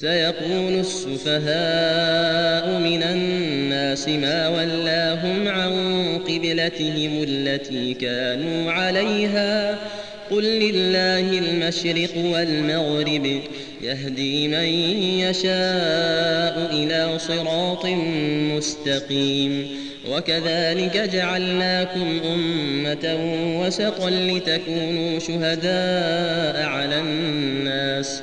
سيقول السفهاء من الناس ما ولاهم عن قبلتهم التي كانوا عليها. قل لله المشرق والمغرب يهدي من يشاء إلى صراط مستقيم. وكذلك جعلناكم أمة وسطا لتكونوا شهداء على الناس.